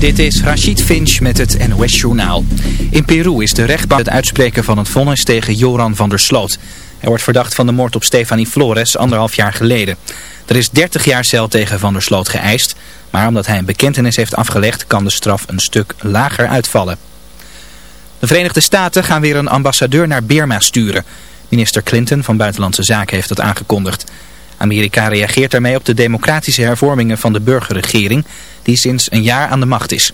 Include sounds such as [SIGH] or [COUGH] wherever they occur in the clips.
Dit is Rachid Finch met het NOS Journaal. In Peru is de rechtbank het uitspreken van het vonnis tegen Joran van der Sloot. Hij wordt verdacht van de moord op Stefanie Flores anderhalf jaar geleden. Er is 30 jaar cel tegen van der Sloot geëist, maar omdat hij een bekentenis heeft afgelegd kan de straf een stuk lager uitvallen. De Verenigde Staten gaan weer een ambassadeur naar Birma sturen. Minister Clinton van Buitenlandse Zaken heeft dat aangekondigd. Amerika reageert daarmee op de democratische hervormingen van de burgerregering die sinds een jaar aan de macht is.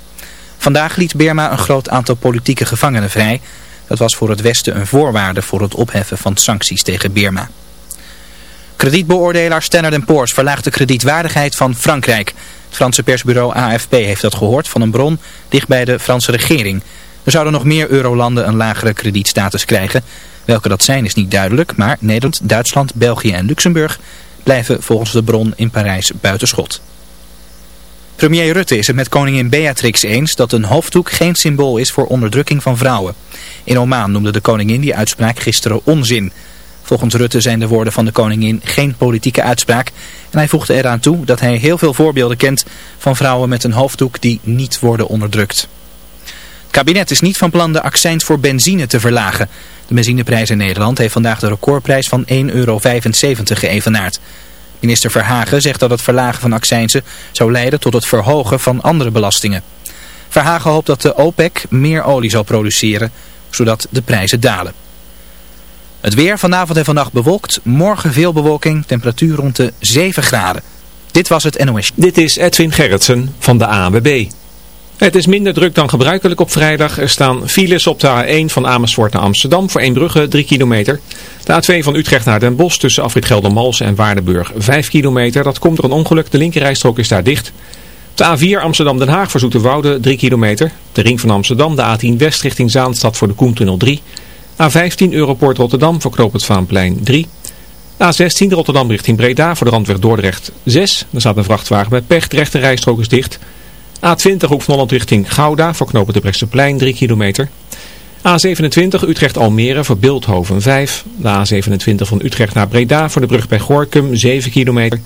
Vandaag liet Burma een groot aantal politieke gevangenen vrij. Dat was voor het Westen een voorwaarde voor het opheffen van sancties tegen Burma. Kredietbeoordelaar Standard Poor's verlaagt de kredietwaardigheid van Frankrijk. Het Franse persbureau AFP heeft dat gehoord van een bron dicht bij de Franse regering. Er zouden nog meer eurolanden een lagere kredietstatus krijgen. Welke dat zijn is niet duidelijk, maar Nederland, Duitsland, België en Luxemburg blijven volgens de bron in Parijs buitenschot. Premier Rutte is het met koningin Beatrix eens dat een hoofddoek geen symbool is voor onderdrukking van vrouwen. In Oman noemde de koningin die uitspraak gisteren onzin. Volgens Rutte zijn de woorden van de koningin geen politieke uitspraak. En hij voegde eraan toe dat hij heel veel voorbeelden kent van vrouwen met een hoofddoek die niet worden onderdrukt. Kabinet is niet van plan de accijns voor benzine te verlagen. De benzineprijs in Nederland heeft vandaag de recordprijs van 1,75 euro geëvenaard. Minister Verhagen zegt dat het verlagen van accijnzen zou leiden tot het verhogen van andere belastingen. Verhagen hoopt dat de OPEC meer olie zal produceren, zodat de prijzen dalen. Het weer vanavond en vannacht bewolkt, morgen veel bewolking, temperatuur rond de 7 graden. Dit was het NOS. Dit is Edwin Gerritsen van de ANWB. Het is minder druk dan gebruikelijk op vrijdag. Er staan files op de A1 van Amersfoort naar Amsterdam voor Eembrugge 3 kilometer. De A2 van Utrecht naar Den Bosch tussen Afrit Geldermalsen en Waardenburg 5 kilometer. Dat komt door een ongeluk. De linkerrijstrook is daar dicht. De A4 Amsterdam-Den Haag voor Zoeterwoude 3 kilometer. De ring van Amsterdam, de A10 West richting Zaanstad voor de Koentunnel 3. A15 Europoort Rotterdam voor Knoop het Vaanplein 3. A16 Rotterdam richting Breda voor de randweg Dordrecht 6. Er staat een vrachtwagen bij pech. De rechte rijstrook is dicht. A20 Hoek van Holland richting Gouda voor knopen de Brechtseplein 3 kilometer. A27 Utrecht-Almere voor Beeldhoven 5. De A27 van Utrecht naar Breda voor de brug bij Gorkum 7 kilometer.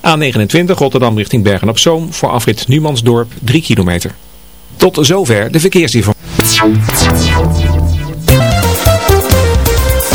A29 Rotterdam richting Bergen-op-Zoom voor afrit Numansdorp 3 kilometer. Tot zover de verkeersinformatie.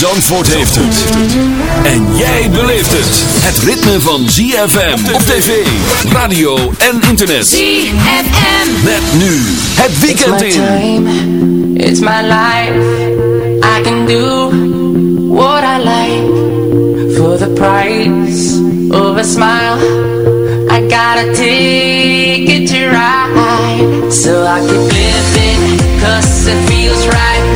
Zandvoort heeft het. En jij beleeft het. Het ritme van ZFM op tv, radio en internet. ZFM. Met nu het weekend It's my in. time, it's my life. I can do what I like. For the price of a smile. I got a ticket to ride. So I keep living, cause it feels right.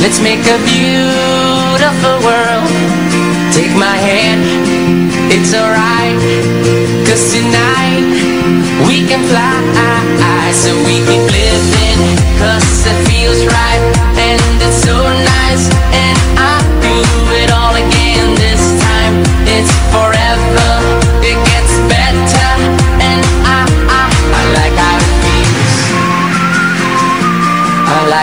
Let's make a beautiful world. Take my hand, it's alright. Cause tonight we can fly. So we keep living Cause it feels right. And it's so nice And I do it all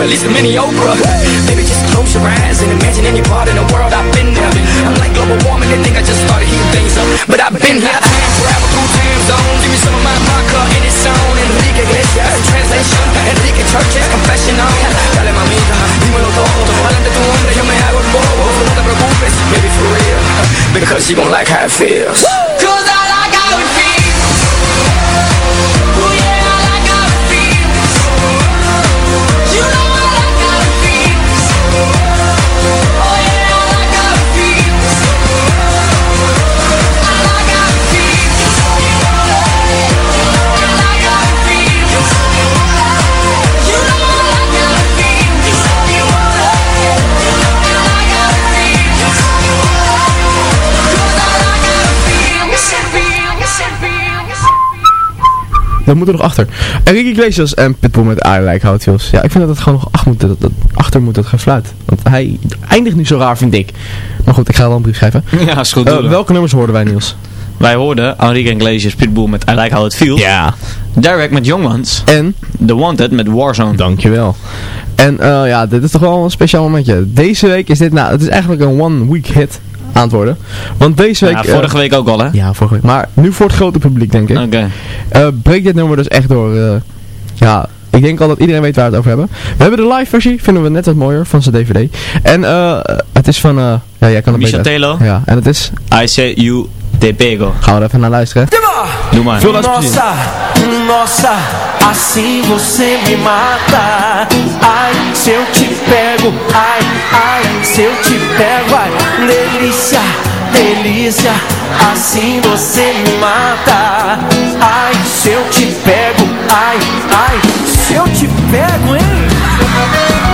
At least a mini Oprah. Dat moet er nog achter. Enrique Iglesias en Pitbull met I Like How It Feels. Ja, ik vind dat het gewoon nog achter moet, dat, dat, achter moet het gefluit. Want hij eindigt niet zo raar, vind ik. Maar goed, ik ga wel een brief schrijven. [LAUGHS] Ja, is goed. Eh, dat. welke nummers hoorden wij, Niels? Wij hoorden Enrique Iglesias Pitbull met I Like How It Feels. Ja. Direct met Young Ones. En? The Wanted met Warzone. Dankjewel. En eh, ja, dit is toch wel een speciaal momentje. Deze week is dit, nou, het is eigenlijk een one week hit worden. Want deze week... Ja, vorige eh, week ook al, hè? Ja, vorige week. Maar nu voor het grote publiek, denk ik. Oké. Eh, breekt dit nummer dus echt door... eh, ja, ik denk al dat iedereen weet waar we het over hebben. We hebben de live versie, vinden we net wat mooier, van zijn DVD. En eh, het is van... ja, jij kan het Michel. Telo. Ja, en het is... I say you te pego. Even naar luisteren. Doe maar. Nossa, nossa, assim você me mata. Ai, se eu te pego, ai, ai, se eu te pego, ai, delícia, delícia, assim você me mata. Ai, se eu te pego, ai, ai, se eu te pego, hein?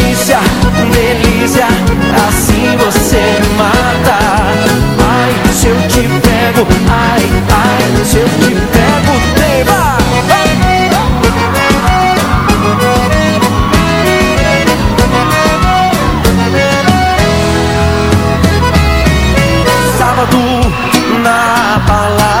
delícia, assim você mata. Ai, se eu te pego, ai, ai, se eu te pego Deva! Sábado na balada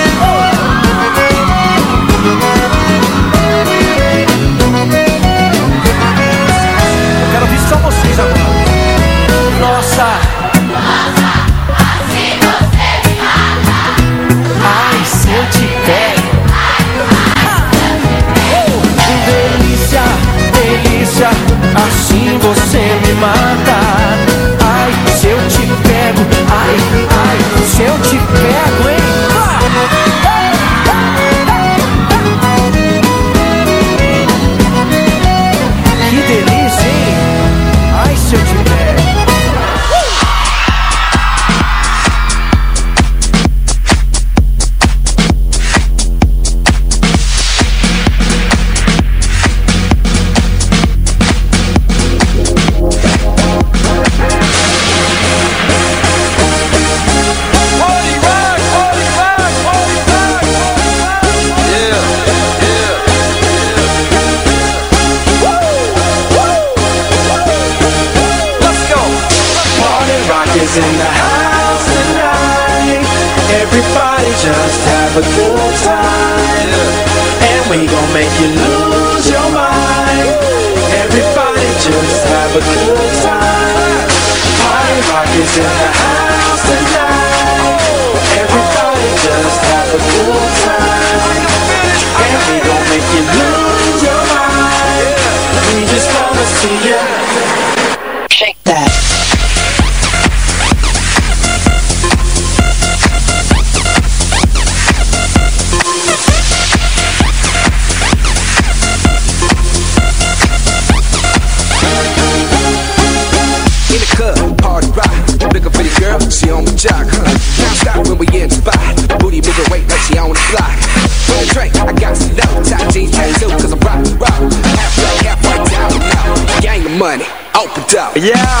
eu te peço. have a good time. Party rock is in the house tonight. Everybody just have a good time. Yeah.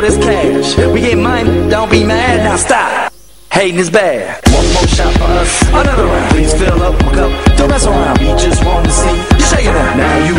this cash. We get mine, don't be mad, now stop. Hating is bad. One more shot for us, another round. Please fill up my cup, don't mess around. We just want to see you shaking it. Now you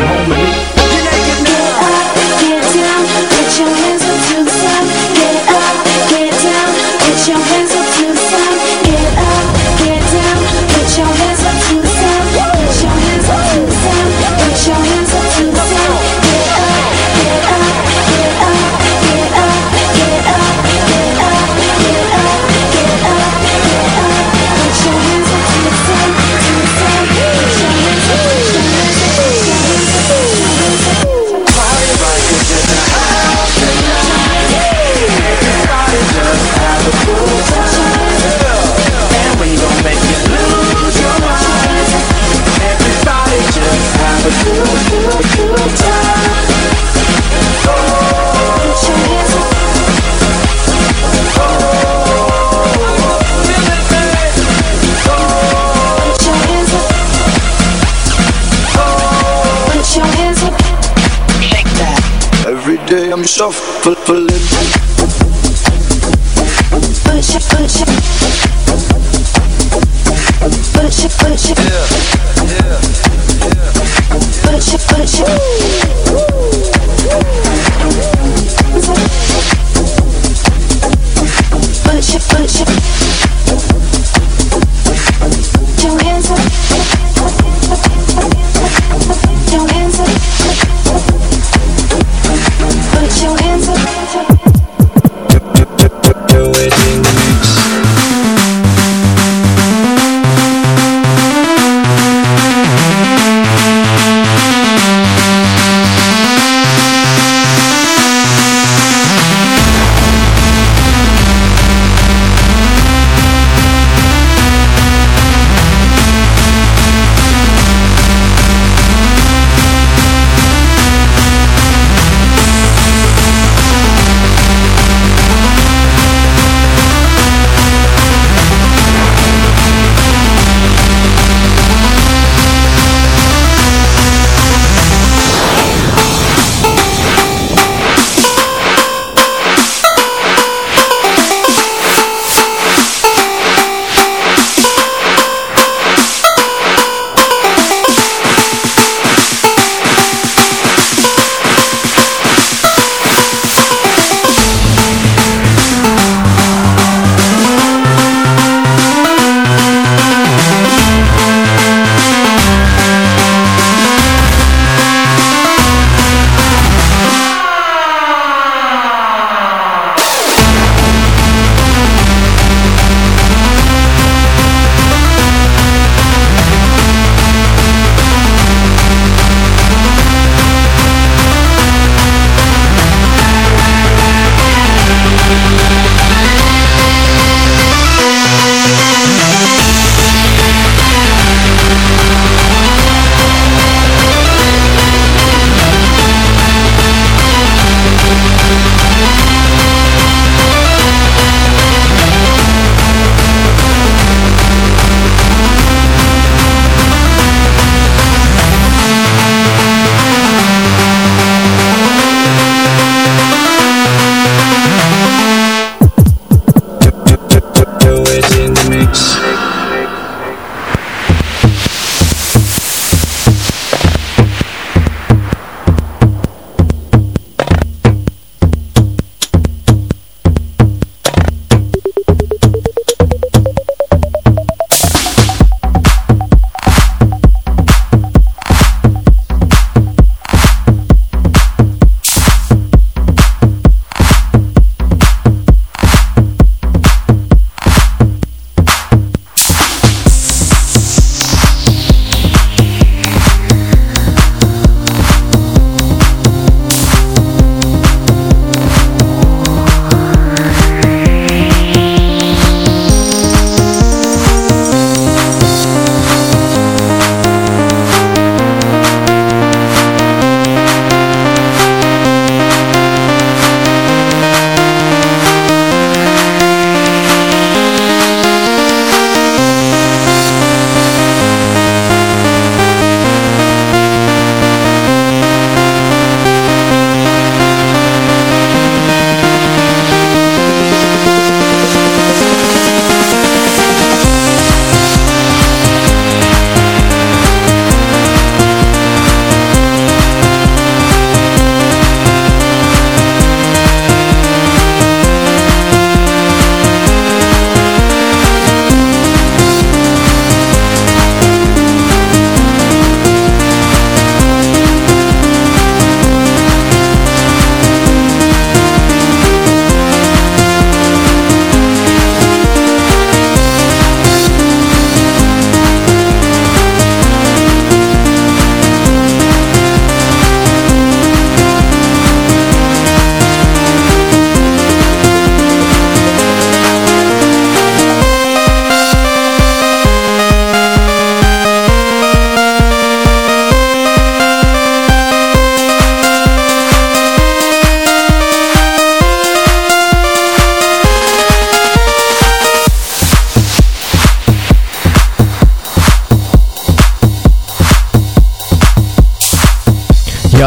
yourself for, for living.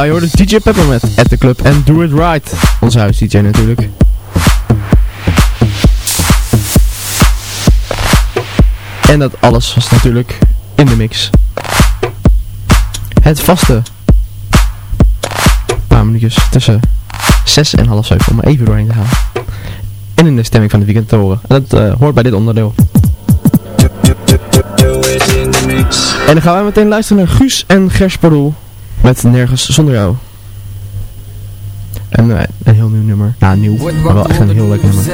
Ja, je hoorde DJ Pepper met At The Club en Do It Right. Onze huis DJ natuurlijk. En dat alles was natuurlijk in de mix. Het vaste paar minuutjes tussen 6 en half 7 om er even doorheen te gaan. En in de stemming van de weekend te horen. En dat eh, hoort bij dit onderdeel. En dan gaan wij meteen luisteren naar Guus en Gers Pardoel met Nergens Zonder Jou. En eh, een heel nieuw nummer. Nou, nieuw, maar wel echt een heel lekker nummer.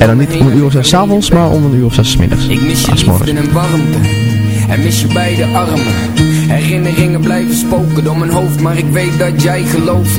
En dan niet om een uur of zes 's avonds, maar om een uur of zes 's middags. Ik mis je Ah, 's morgens. liefde en warmte En mis je beide armen Herinneringen blijven spoken door mijn hoofd Maar ik weet dat jij gelooft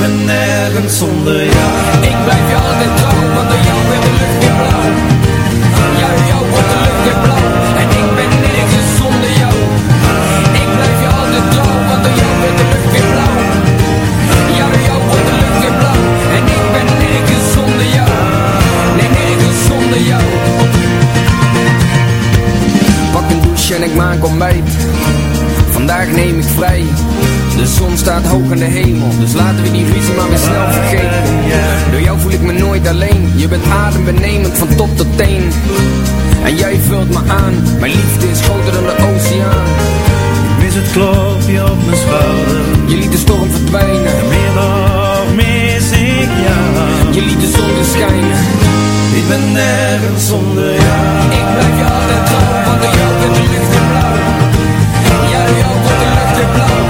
Ben nergens zonder jou. Ik blijf je altijd trouw, want door jou werd de lucht weer blauw. Ja, jou wordt de lucht weer blauw. En ik ben nergens zonder jou. Ik blijf je altijd trouw, want door jou werd de lucht weer blauw. Ja, jou wordt de lucht weer blauw. En ik ben nergens zonder jou. Nee, nergens zonder jou. Pak een douche en ik maak ontbijt. Vandaag neem ik vrij. De zon staat hoog in de hemel, dus laten we die ruzie maar weer snel vergeten. Door jou voel ik me nooit alleen. Je bent adembenemend van top tot teen. En jij vult me aan. Mijn liefde is groter dan de oceaan. Ik mis het klopje op mijn schouder. Je liet de storm verdwijnen. En meer nog mis ik jou. Je liet de zon weer schijnen. Ik ben nergens zonder jou. Ik blijf je altijd trouw, want door jou de lucht weer blauw. Ja, jou wordt de lucht blauw.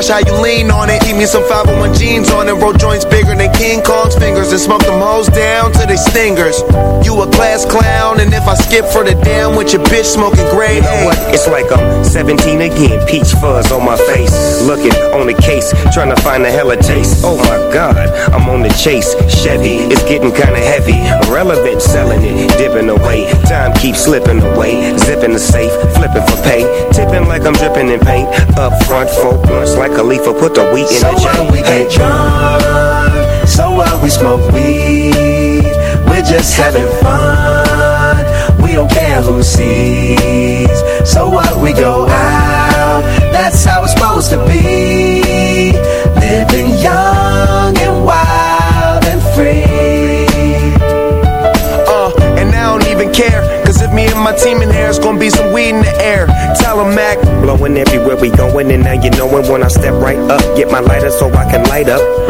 Watch how you lean on it. Keep me some 501 jeans on it, roll joints bigger than King Kong's fingers, and smoke them hoes down to they stingers. You a class clown, and if I skip for the damn with your bitch smoking gray, 17 again, peach fuzz on my face. Looking on the case, trying to find a hella taste. Oh my god, I'm on the chase. Chevy, it's getting kinda heavy. Irrelevant, selling it, dipping away. Time keeps slipping away. Zipping the safe, flipping for pay. Tipping like I'm dripping in paint. Up front, blunts like a leaf, put the wheat in So the chain. we get drunk, so what we smoke weed, we're just having fun, we don't care who sees. So what we go out, that's how it's supposed to be. Living young and wild and free. Uh, and I don't even care. Cause if me and my team in here, it's gonna be some weed in the air. Tell Tell 'em, Mac. Blowing everywhere we going, and now you knowin' when I step right up. Get my lighter so I can light up.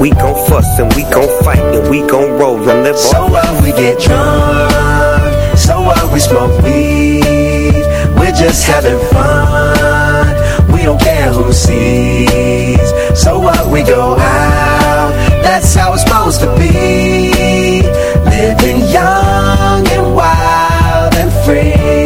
We gon' fuss and we gon' fight and we gon' roll and live So on. what we get drunk, so what we smoke weed, we're just having fun, we don't care who sees. So what we go out, that's how it's supposed to be. Living young and wild and free.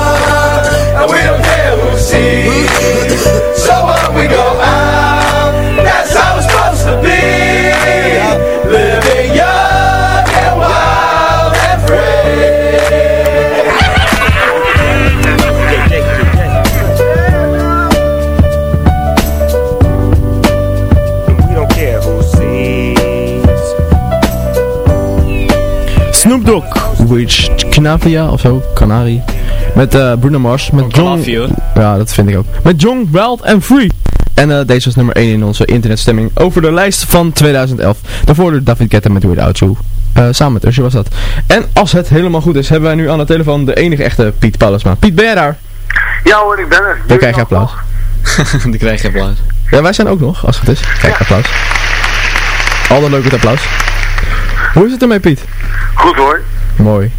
Canavia of zo, Canari. Met eh, Bruno Mars, met John... Ja, dat vind ik ook. Met John Wild and Free. En eh, deze was nummer 1 in onze internetstemming over de lijst van 2011. Daarvoor door David Guetta met Without You. Eh samen met Usher was dat. En als het helemaal goed is, hebben wij nu aan de telefoon de enige echte Piet Paulusma. Piet, ben jij daar? Ja hoor, ik ben er. Dan krijg je applaus. [LAUGHS] Dan krijg je applaus. Ja, wij zijn ook nog, als het goed is. Kijk, applaus. Altijd leuk met applaus. Hoe is het ermee, Piet? Goed hoor. Mooi.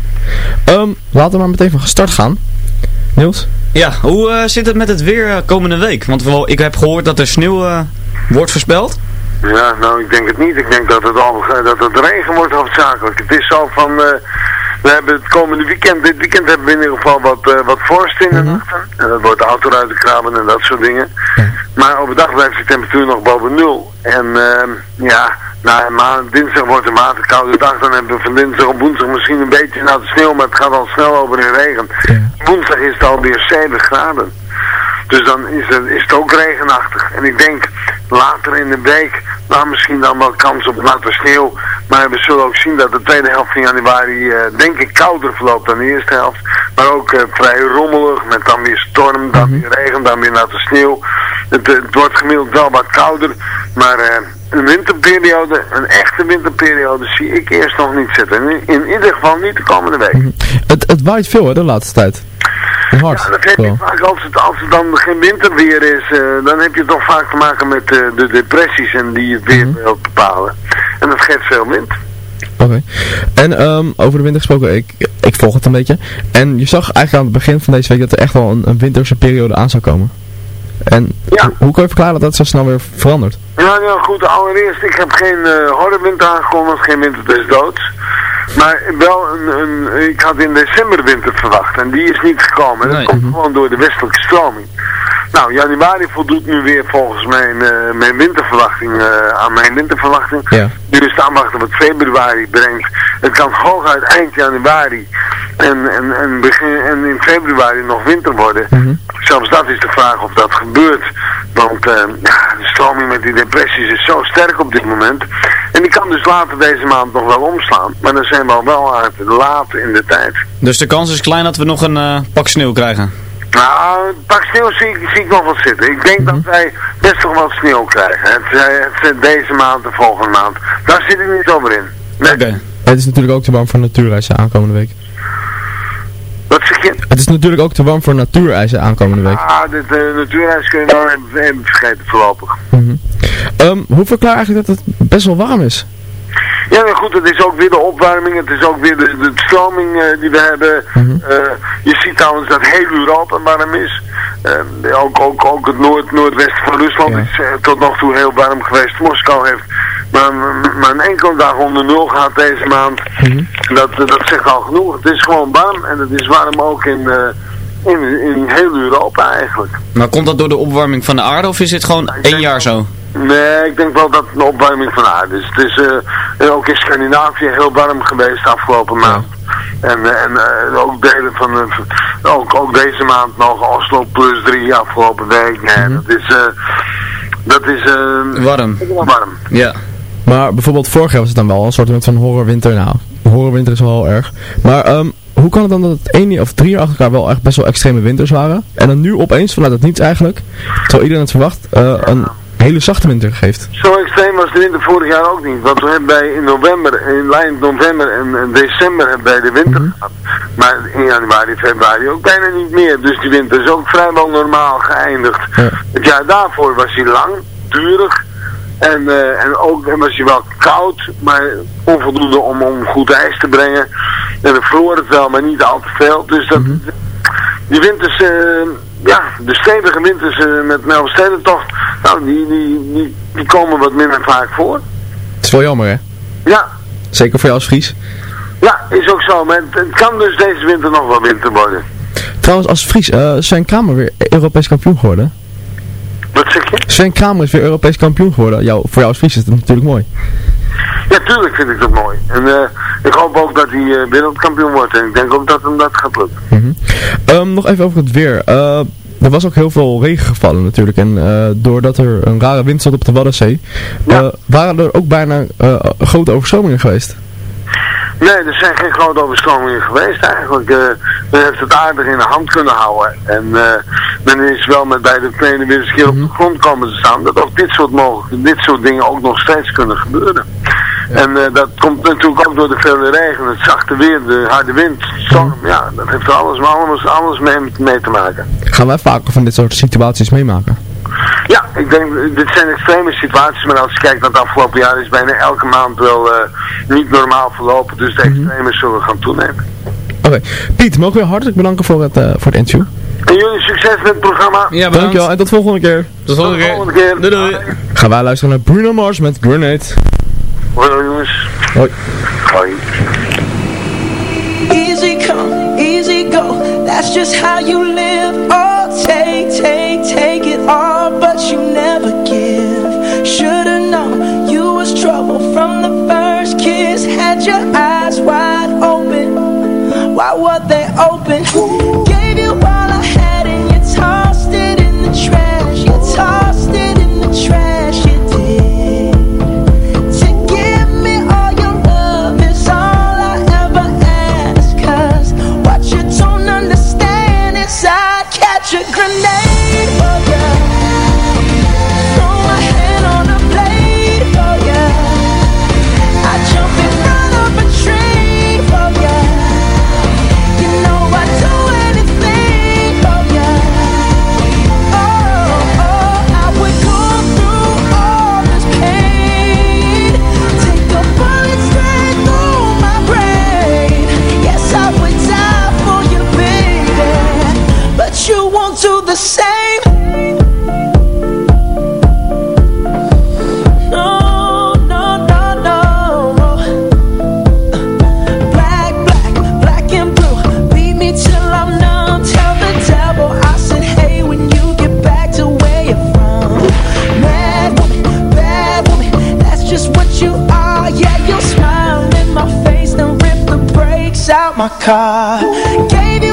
Ehm, laten we maar meteen van start gaan. Niels? Ja, hoe eh, zit het met het weer eh, komende week? Want wel, ik heb gehoord dat er sneeuw eh, wordt voorspeld. Ja, nou ik denk het niet. Ik denk dat het, al, dat het regen wordt hoofdzakelijk. Het is zo van, eh, we hebben het komende weekend, dit weekend hebben we in ieder geval wat, eh, wat vorst in de nachten. En dat wordt autoruiten kraben en dat soort dingen. Maar overdag blijft de temperatuur nog boven nul. En ehm, ja, nou, maar dinsdag wordt een matig koude dag. Dan hebben we van dinsdag op woensdag misschien een beetje naar de sneeuw, maar het gaat al snel over in regen. Woensdag is het alweer 7 graden. Dus dan is het, is het ook regenachtig. En ik denk later in de week, nou misschien dan wel kans op natte sneeuw. Maar we zullen ook zien dat de tweede helft van januari eh, denk ik kouder verloopt dan de eerste helft. Maar ook eh, vrij rommelig met dan weer storm, dan weer regen, dan weer natte sneeuw. Het, eh, het wordt gemiddeld wel wat kouder. Maar eh, een winterperiode, een echte winterperiode zie ik eerst nog niet zitten. In, in ieder geval niet de komende week. Het, het waait veel hè, de laatste tijd. Hard. Ja, dat heb je vaak als het, als het dan geen winterweer is, eh, dan heb je toch vaak te maken met eh, de depressies en die het weer wil bepalen. En dat geeft veel wind. Oké. En ehm, over de winter gesproken, ik, ik volg het een beetje. En je zag eigenlijk aan het begin van deze week dat er echt wel een, een winterse periode aan zou komen. En ho- hoe kan je verklaren dat dat zo snel weer verandert? Ja, ja, goed. Allereerst, ik heb geen eh horrorwinter aangekondigd, geen winter des doods. Maar wel een, een, ik had in december winter verwacht en die is niet gekomen. En dat komt gewoon door de westelijke stroming. Nou, januari voldoet nu weer volgens mijn, eh, mijn winterverwachting eh, aan mijn winterverwachting. Ja. Nu is het aanwachten wat februari brengt. Het kan hooguit eind januari en, en, en, begin, en in februari nog winter worden. Zelfs dat is de vraag of dat gebeurt. Want eh, ja, de stroming met die depressies is zo sterk op dit moment. En die kan dus later deze maand nog wel omslaan. Maar dan zijn we al wel uit laat in de tijd. Dus de kans is klein dat we nog een eh, pak sneeuw krijgen. Nou, een pak sneeuw zie, ik- zie ik nog wel zitten. Ik denk dat wij best nog wel sneeuw krijgen. Het, zij- het, deze maand, de volgende maand. Daar zit ik niet over in. Oké. Het is natuurlijk ook te warm voor natuurreizen aankomende week. Wat zeg je? Het is natuurlijk ook te warm voor natuurreizen aankomende week. Ah, dit uh, kun je even, even vergeten voorlopig. Mhm. Ehm, hoe verklaar eigenlijk dat het best wel warm is? Ja, maar goed, het is ook weer de opwarming, het is ook weer de, de stroming eh, die we hebben. Eh, je ziet trouwens dat heel Europa warm is. Eh, ook, ook, ook het noord, noordwesten van Rusland is tot nog toe heel warm geweest. Moskou heeft maar, maar een enkele dag onder nul gehad deze maand. En dat, dat zegt al genoeg. Het is gewoon warm en het is warm ook in, eh, in, in heel Europa eigenlijk. Maar komt dat door de opwarming van de aarde of is dit gewoon één jaar zo? Nee, ik denk wel dat het een opwarming van aarde is. Het is eh, ook in Scandinavië heel warm geweest de afgelopen maand. En, eh, en ook delen van, van- ook, ook deze maand nog Oslo plus drie afgelopen week. Nee, dat is, eh, dat is Warm. warm. Ja. Maar bijvoorbeeld vorig jaar was het dan wel een soort van horrorwinter. Nou, horrorwinter is wel heel erg. Maar ehm, hoe kan het dan dat het één of drie jaar achter elkaar wel echt best wel extreme winters waren? En dan nu opeens, vanuit het niets eigenlijk, terwijl iedereen het verwacht, eh, een hele zachte winter geeft. Zo extreem was de winter vorig jaar ook niet. Want we hebben bij in november, in lijn november en, en december hebben wij de winter gehad. Maar in januari, februari ook bijna niet meer. Dus die winter is ook vrijwel normaal geëindigd. Het jaar daarvoor was hij lang, durig. En, eh, en ook en was hij wel koud, maar onvoldoende om, om goed ijs te brengen. En we vroor het wel, maar niet al te veel. Dus dat, die winters, eh, ja, de stevige winters eh, met Melvestedentocht, nou, die, die, die, die komen wat minder vaak voor. Het is wel jammer hè? Ja, Zeker voor jou als Fries. ja, is ook zo. Maar het, het kan dus deze winter nog wel winter worden. Trouwens, als Fries, eh Sven Kramer weer Europees kampioen geworden. Wat zeg je? Sven Kramer is weer Europees kampioen geworden. Jou, voor jou als Fries is het natuurlijk mooi. Ja, tuurlijk vind ik dat mooi. En eh, ik hoop ook dat hij eh, wereldkampioen wordt. En ik denk ook dat hem dat gaat lukken. Ehm, nog even over het weer. Eh, er was ook heel veel regen gevallen natuurlijk. En doordat er een rare wind zat op de Waddenzee, eh, waren er ook bijna grote overstromingen geweest. Nee, er zijn geen grote overstromingen geweest eigenlijk. Eh men heeft het aardig in de hand kunnen houden. En eh, men is wel met beide benen weer eens een keer op de grond komen te staan. Dat ook dit soort, mogelijk, dit soort dingen ook nog steeds kunnen gebeuren. En eh, dat komt natuurlijk ook door de vele regen, het zachte weer, de harde wind, storm. Ja, dat heeft er alles, alles, alles mee, mee te maken. Gaan wij vaker van dit soort situaties meemaken? Ja, ik denk, dit zijn extreme situaties, maar als je kijkt naar het afgelopen jaar is bijna elke maand wel eh, niet normaal verlopen. Dus de extreme zullen gaan toenemen. Oké, Piet, mogen we hartelijk bedanken voor het, eh, voor het interview. En jullie succes met het programma. Ja, Dankjewel en tot volgende keer. Tot volgende keer. volgende keer. Doei doei. Gaan wij luisteren naar Bruno Mars met Grenade. Hoi jongens. Hoi. Hoi. Easy come, easy go. That's just how you live. You never give. Should've known you was trouble from the first kiss. Had your eyes wide open. Why were they open? my car. Gave you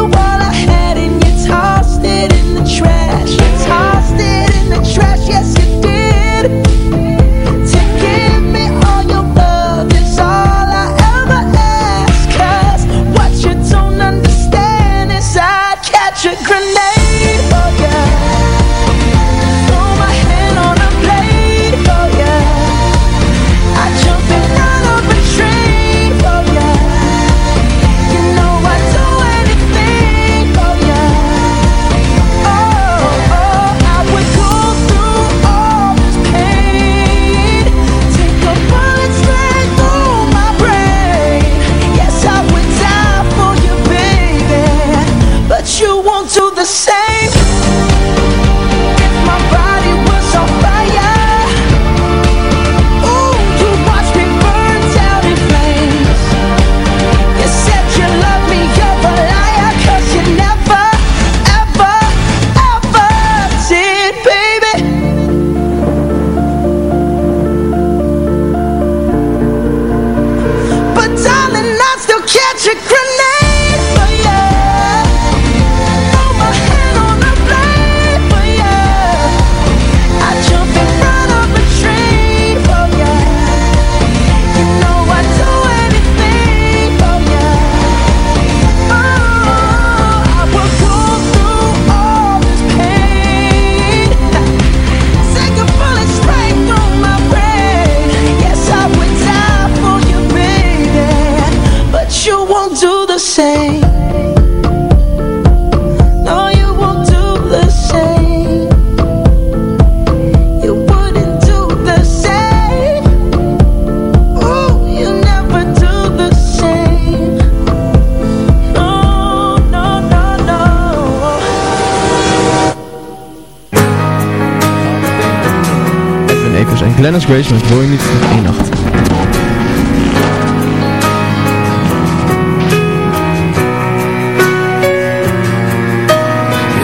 En Grace met Wil niet nacht.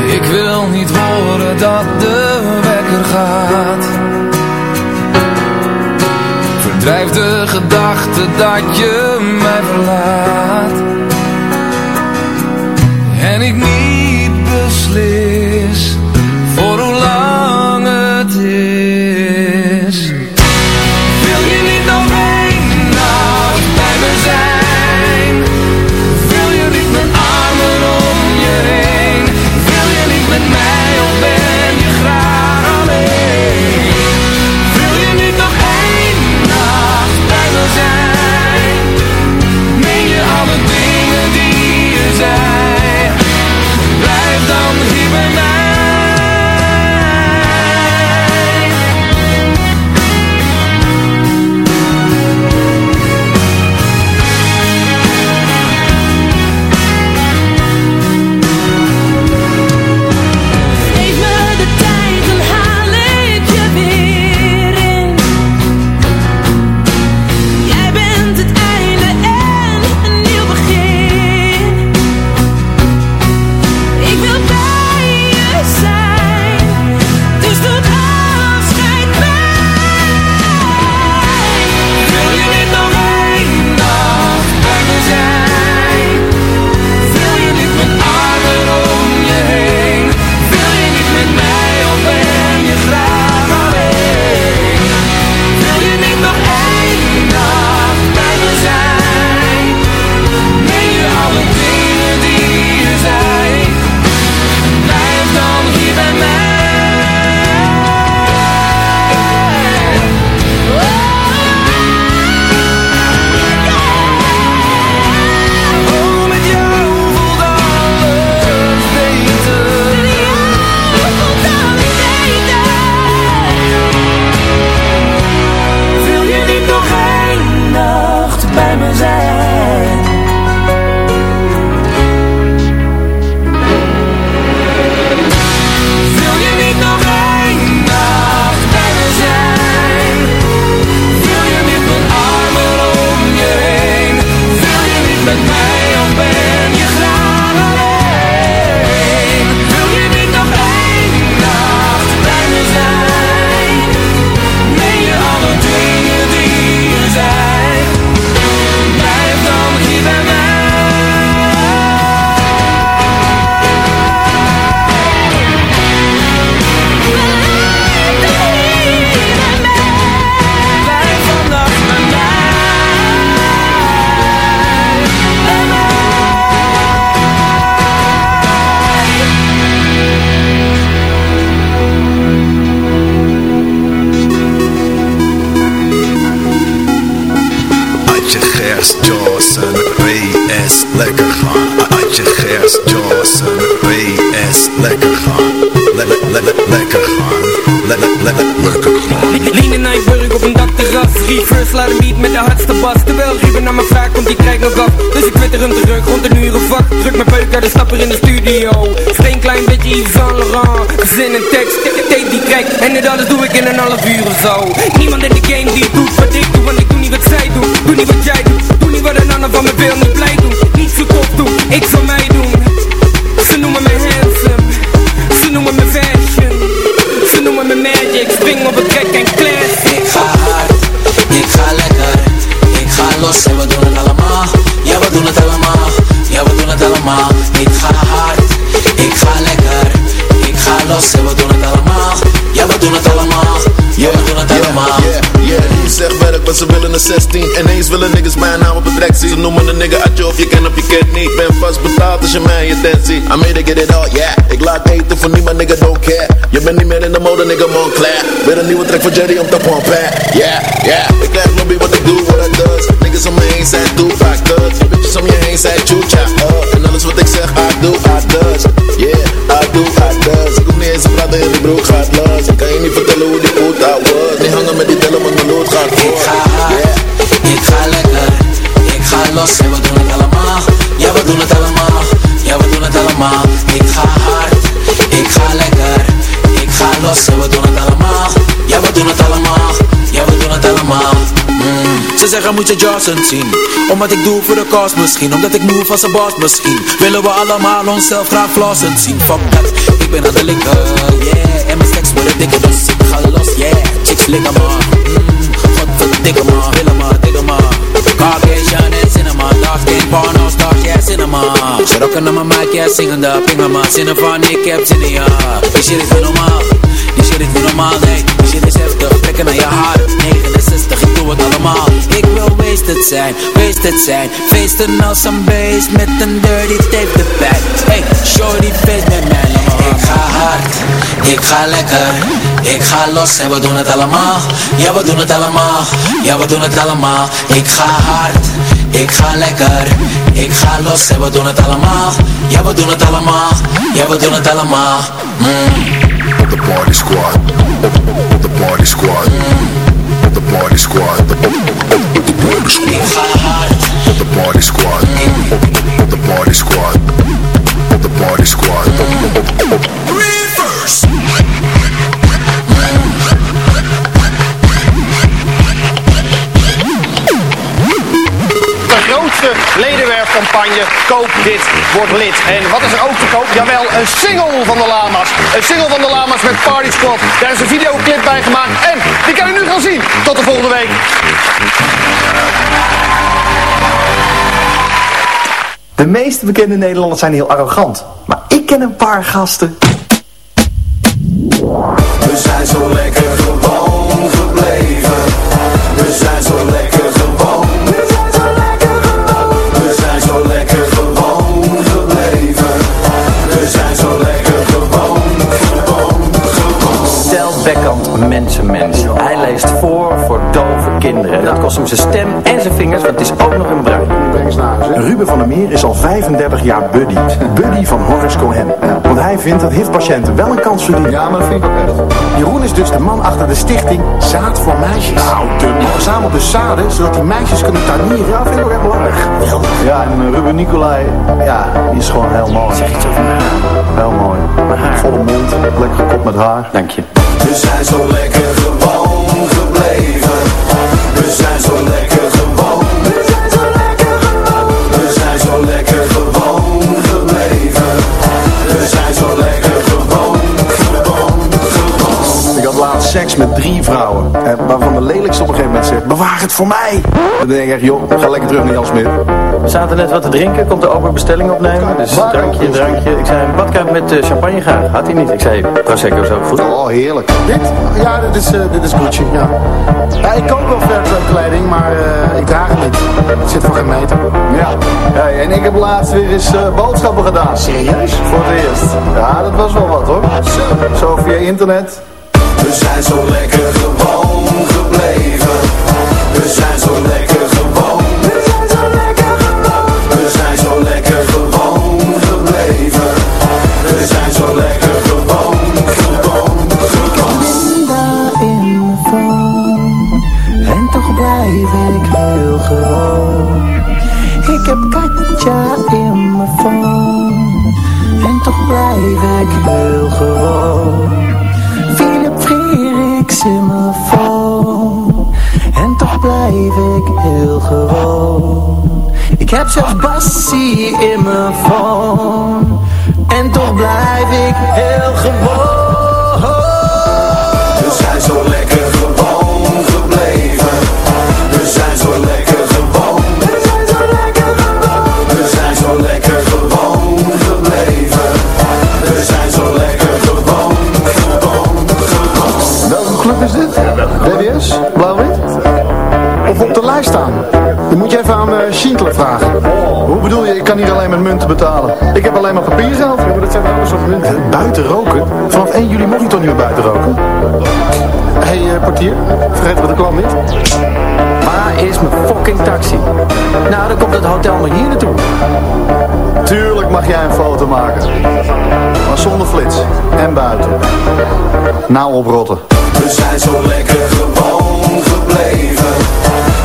Ik wil niet horen dat de wekker gaat. Verdrijf de gedachte dat je mij verlaat. Atje Gers Johnson, W.S. Lekker gaan. Atje Gers Johnson, W.S. Lekker gaan. Lekker, lekker, lekker gaan. Lekker, lekker, lekker gaan. Reverse laat een beat met de hardste bas. Terwijl Ruben naar me vraagt komt die krijgt nog af. Dus ik twitter hem terug rond een uur of vak Druk mijn peuk uit de stapper in de studio. Steen klein beetje Yves Saint Laurent. Zin en tekst, tape die track En dit alles doe ik in een half uur of zo. Niemand in de game die doet wat ik doe Want ik doe niet wat zij doen. Doe niet wat jij doet. Doe niet wat een ander van me wil Niet blij doen. Niet zo kop doen. Ik zal mij doen. Ze noemen me handsome. Ze noemen me fashion. Ze noemen me magic. Spring op het los en we doen het allemaal. Ja, we doen het allemaal, ja, we doen het allemaal. Ik ga hard, ik ga lekker, ik ga los en we doen het allemaal. Ja, we doen het allemaal, ja, we doen het allemaal. Yeah, yeah, je zegt werk, maar ze willen een 16 Ineens willen niggas mijn naam op het rek zien. Ze noemen een nigga uit je of je kent of je kent niet. Ben vast betaald als je mij je tent ziet. I made to get it all, yeah. Ik laat eten voor niemand, nigga, don't care. Je bent niet meer in de mode, nigga, Montclair. Weer een nieuwe track van Jerry om te pompen. Yeah, yeah. Ik krijg lobby wat ik doe, wat ik does Niggas om me heen zijn Tupac thugs Bitches om je heen zijn Chucha uh. Broek gaat los. Ik kan je niet vertellen hoe die voet I was Niet hangen met die tellen, want mijn lood gaat voor. Ik ga hard, ik ga lekker, ik ga los en we doen het allemaal. Ja, we doen het allemaal, ja, we doen het allemaal. Ik ga hard, ik ga lekker, ik ga los en we doen het allemaal. Ja, we doen het allemaal, ja, we doen het allemaal. Mm. Ze zeggen moet je Johnson zien. Omdat ik doe voor de kost misschien. Omdat ik move als een boss misschien. Willen we allemaal onszelf graag flossen zien. Fuck dat, ik ben aan de linker dikker Dus ik ga los, yeah. Chicks liggen maar Godverdikke maar, willen maar, dikke maar Caucasian en cinema Dark skin, porno stars, yeah, cinema. Ze rocken aan mijn mic, yeah, zingende Pingen maar, zinnen ik heb zin in ja Die shit is niet normaal Die shit is niet normaal, nee Die shit is heftig, trekken naar je 69, ik allemaal. Ik wil wasted zijn, wasted zijn. Feesten als een beest met een dirty tape erbij Hey, shorty feest met mij, Ik ga hard, ik ga lekker. Ik ga los en we doen het allemaal. Ja, we doen het allemaal, ja, we doen het allemaal. Ik ga hard, ik ga lekker. Ik ga los en we doen het allemaal. Ja, we doen het allemaal, ja, we doen het allemaal. Mm. Op de party squad. Op, de party squad de party squad. De party squad. De party squad. De party squad. De party squad. Reverse. De grootste ledenwerfcampagne Koop dit, wordt lid. En wat is er ook te koop? Jawel, een single van de Lama's. Een single van de Lama's met Party Squad. Daar is een videoclip bij gemaakt. En die kan u nu gaan zien. Tot de volgende week. De meeste bekende Nederlanders zijn heel arrogant. Maar ik ken een paar gasten. We zijn zo lekker mensenmens. Hij leest voor voor dove kinderen. Dat kost hem zijn stem en zijn vingers, want het is ook nog een bruin. Ruben van der Meer is al 35 jaar buddy. Buddy van Horace Cohen. Want hij vindt dat HIV-patiënten wel een kans verdienen. Ja, maar dat vind ik ook echt. Jeroen is dus de man achter de stichting Zaad voor Meisjes. Nou, de man verzamelt dus zaden, zodat die meisjes kunnen tuinieren. Ja, dat vind ik ook echt belangrijk. Ja, en eh, Ruben Nicolai, ja, die is gewoon heel mooi. Zeg iets over mijn haar. Heel mooi. Mijn haar. Volle mond, lekker gekopt met haar. Dank je. We zijn zo lekker gewoon gebleven. We zijn zo lekker gewoon. We zijn zo lekker gewoon. We zijn zo lekker gewoon gebleven. We zijn zo lekker gewoon, gewoon, gewoon. Ik had laatst seks met drie vrouwen. waarvan de lelijkste op een gegeven moment zegt, bewaar het voor mij. Dan denk ik echt, joh, ga lekker terug naar Jan Smit. We zaten net wat te drinken, komt er ook een bestelling opnemen. Dus drankje, drankje. Ik zei, een badkuip met eh, champagne graag. Had hij niet. Ik zei, Prosecco is ook goed. Oh, heerlijk. Dit? Ja, dit is, eh, dit is Gucci, ja. ja. Ik koop wel verkoop kleding, maar eh, ik draag het niet. Het zit voor geen meter. Ja. ja en ik heb laatst weer eens eh, boodschappen gedaan. Serieus? Voor het eerst. Ja, dat was wel wat hoor. Zo, zo via internet. We zijn zo lekker gewoon gebleven. We zijn zo lekker gewoon. Ik heel gewoon. Philip Freriks in mijn phone. En toch blijf ik heel gewoon. Ik heb zelfs Bassie in mijn phone. En toch blijf ik heel gewoon. We zijn zo Blauw-wit? Of op de lijst staan? Dan moet je even aan uh, Schindler vragen. Hoe bedoel je, ik kan hier alleen met munten betalen? Ik heb alleen maar papiergeld. Ja, maar dat zijn alles op munten. Buiten roken? Vanaf 1 juli mag je toch niet meer buiten roken? Hé hey, uh, portier, vergeet wat de klant niet. Waar is mijn fucking taxi? Nou, dan komt het hotel nog hier naartoe. Tuurlijk mag jij een foto maken. Maar zonder flits. En buiten. Nou oprotten. We zijn zo lekker gewoon gebleven.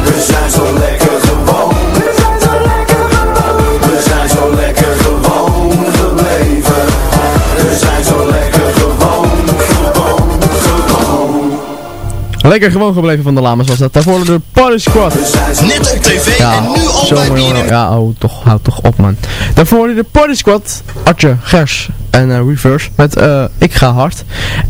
We zijn zo lekker gewoon. We zijn zo lekker gewoon. We zijn zo lekker gewoon gebleven. We zijn zo lekker gewoon, gewoon, gewoon. Lekker gewoon gebleven van de Lamas was dat. Daarvoor de Party Squad. Net op tv Ja, en nu al bij. Ja, oh, toch, houd toch op man. Daarvoor de Party Squad, Artje, Gers en eh, Reverse met eh, Ik Ga Hard.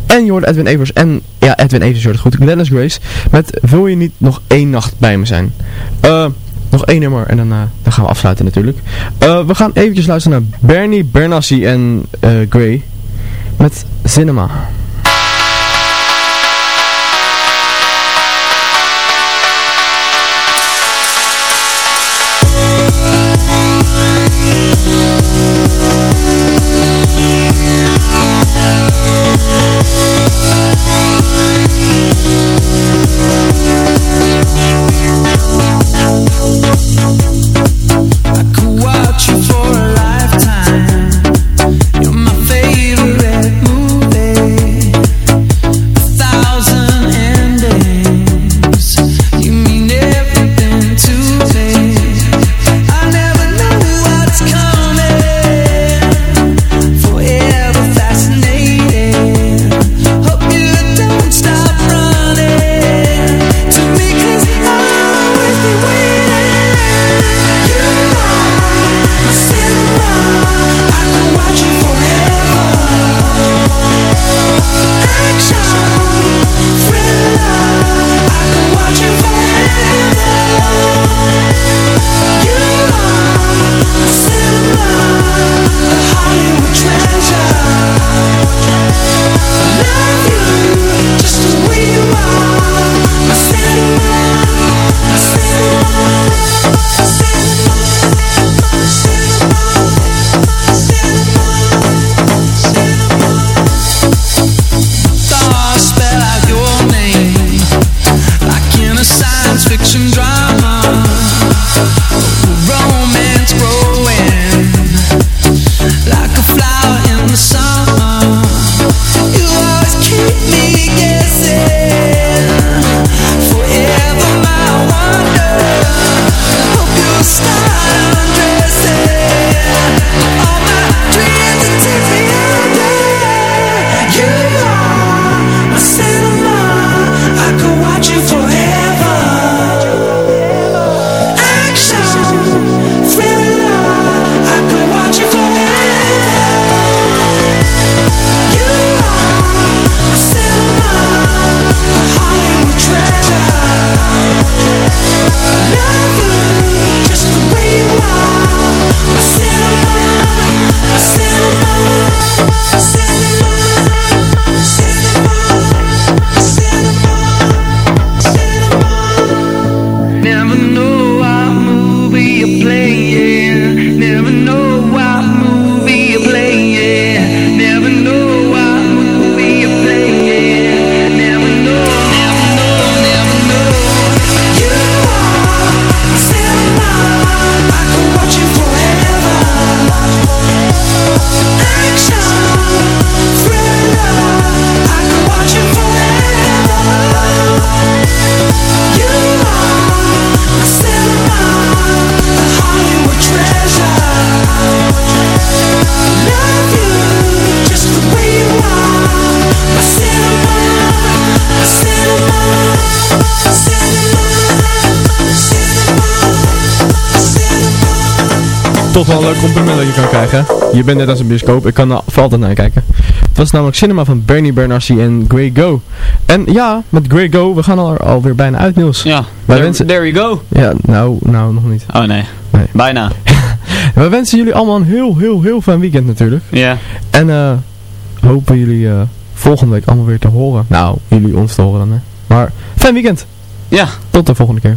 En je hoort Edwin Evers en, ja Edwin Evers hoort het goed, Dennis Grace met Wil je niet nog één nacht bij me zijn? Eh, nog één nummer en dan, dan gaan we afsluiten natuurlijk. We gaan eventjes luisteren naar Bernie Bernassi en Gray met Cinema. Wel een leuk compliment dat je kan krijgen. Je bent net als een bioscoop, ik kan er voor altijd naar kijken. Het was namelijk Cinema van Bernie Bernarsi en Grey Go. En ja, met Grey Go, we gaan al alweer bijna uit Niels. Ja, Wij there, wensen... there you go. Ja, nou, nou nog niet. Oh nee, Nee. bijna. [LAUGHS] We wensen jullie allemaal een heel, heel, heel fijn weekend natuurlijk. Ja. En eh hopen jullie eh, volgende week allemaal weer te horen. Nou, jullie ons te horen dan, hè. Maar fijn weekend. Ja. Tot de volgende keer.